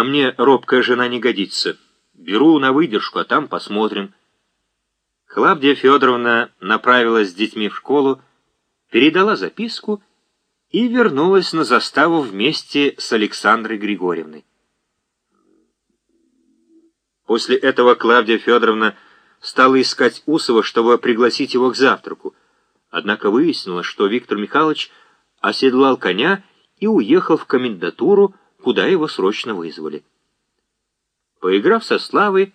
А мне робкая жена не годится. Беру на выдержку, а там посмотрим. Клавдия Федоровна направилась с детьми в школу, передала записку и вернулась на заставу вместе с Александрой Григорьевной. После этого Клавдия Федоровна стала искать Усова, чтобы пригласить его к завтраку. Однако выяснилось, что Виктор Михайлович оседлал коня и уехал в комендатуру, куда его срочно вызвали. Поиграв со Славой,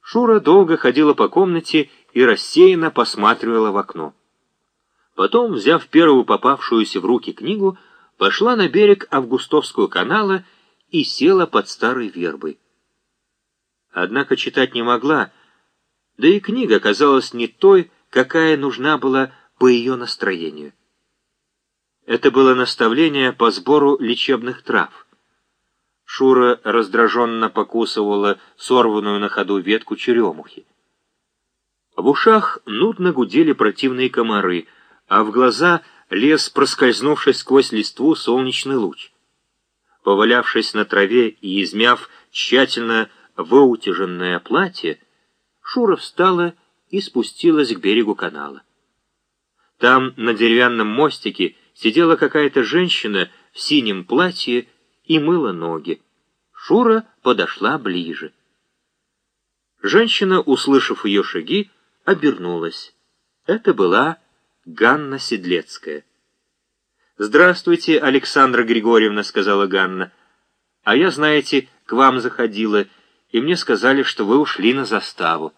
Шура долго ходила по комнате и рассеянно посматривала в окно. Потом, взяв первую попавшуюся в руки книгу, пошла на берег Августовского канала и села под старой вербой. Однако читать не могла, да и книга оказалась не той, какая нужна была по ее настроению. Это было наставление по сбору лечебных трав. Шура раздраженно покусывала сорванную на ходу ветку черемухи. В ушах нудно гудели противные комары, а в глаза лез, проскользнувший сквозь листву, солнечный луч. Повалявшись на траве и измяв тщательно выутяженное платье, Шура встала и спустилась к берегу канала. Там, на деревянном мостике, сидела какая-то женщина в синем платье и мыла ноги. Шура подошла ближе. Женщина, услышав ее шаги, обернулась. Это была Ганна Седлецкая. «Здравствуйте, Александра Григорьевна», — сказала Ганна. «А я, знаете, к вам заходила, и мне сказали, что вы ушли на заставу».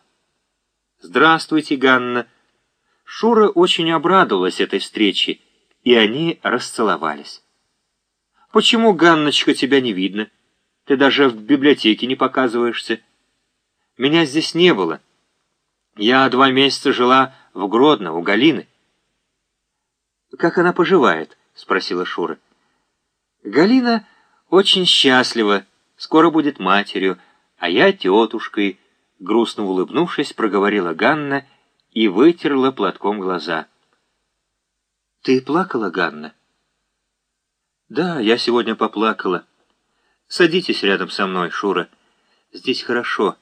«Здравствуйте, Ганна». Шура очень обрадовалась этой встрече, и они расцеловались. «Почему, Ганночка, тебя не видно? Ты даже в библиотеке не показываешься. Меня здесь не было. Я два месяца жила в Гродно, у Галины». «Как она поживает?» — спросила Шура. «Галина очень счастлива, скоро будет матерью, а я тетушкой», — грустно улыбнувшись, проговорила Ганна и вытерла платком глаза. «Ты плакала, Ганна?» «Да, я сегодня поплакала. Садитесь рядом со мной, Шура. Здесь хорошо.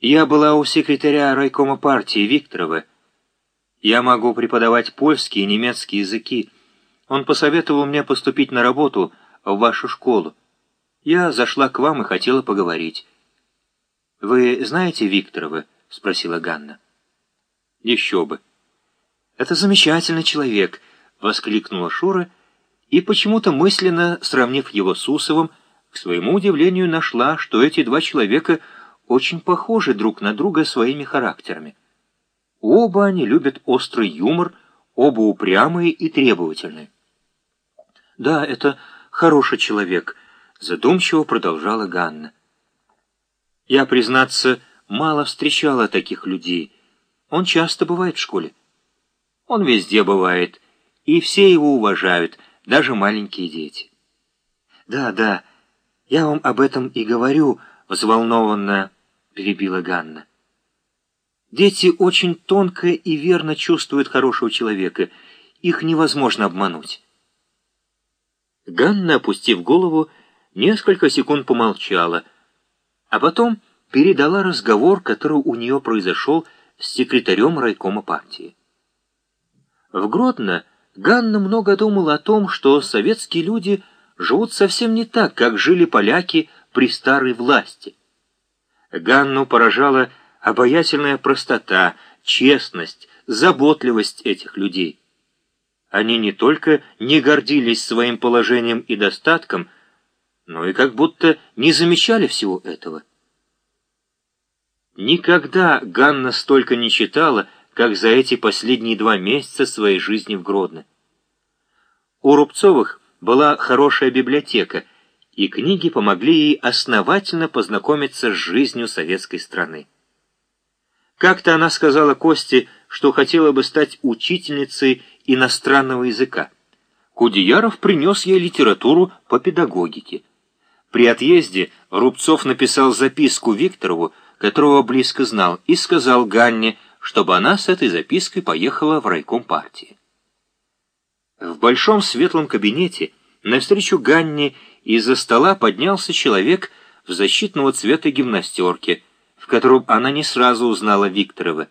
Я была у секретаря райкома партии Викторова. Я могу преподавать польский и немецкий языки. Он посоветовал мне поступить на работу в вашу школу. Я зашла к вам и хотела поговорить». «Вы знаете Викторова?» — спросила Ганна. «Еще бы». «Это замечательный человек», — воскликнула Шура, и почему-то мысленно, сравнив его с Усовым, к своему удивлению нашла, что эти два человека очень похожи друг на друга своими характерами. Оба они любят острый юмор, оба упрямые и требовательные. «Да, это хороший человек», — задумчиво продолжала Ганна. «Я, признаться, мало встречала таких людей. Он часто бывает в школе». Он везде бывает, и все его уважают, даже маленькие дети. «Да, да, я вам об этом и говорю», — взволнованно перебила Ганна. «Дети очень тонко и верно чувствуют хорошего человека, их невозможно обмануть». Ганна, опустив голову, несколько секунд помолчала, а потом передала разговор, который у нее произошел с секретарем райкома партии. В Гродно Ганна много думала о том, что советские люди живут совсем не так, как жили поляки при старой власти. Ганну поражала обаятельная простота, честность, заботливость этих людей. Они не только не гордились своим положением и достатком, но и как будто не замечали всего этого. Никогда Ганна столько не читала, как за эти последние два месяца своей жизни в Гродно. У Рубцовых была хорошая библиотека, и книги помогли ей основательно познакомиться с жизнью советской страны. Как-то она сказала Косте, что хотела бы стать учительницей иностранного языка. Кудеяров принес ей литературу по педагогике. При отъезде Рубцов написал записку Викторову, которого близко знал, и сказал Ганне, чтобы она с этой запиской поехала в райком партии. В большом светлом кабинете навстречу Ганне из-за стола поднялся человек в защитного цвета гимнастерке, в котором она не сразу узнала Викторова.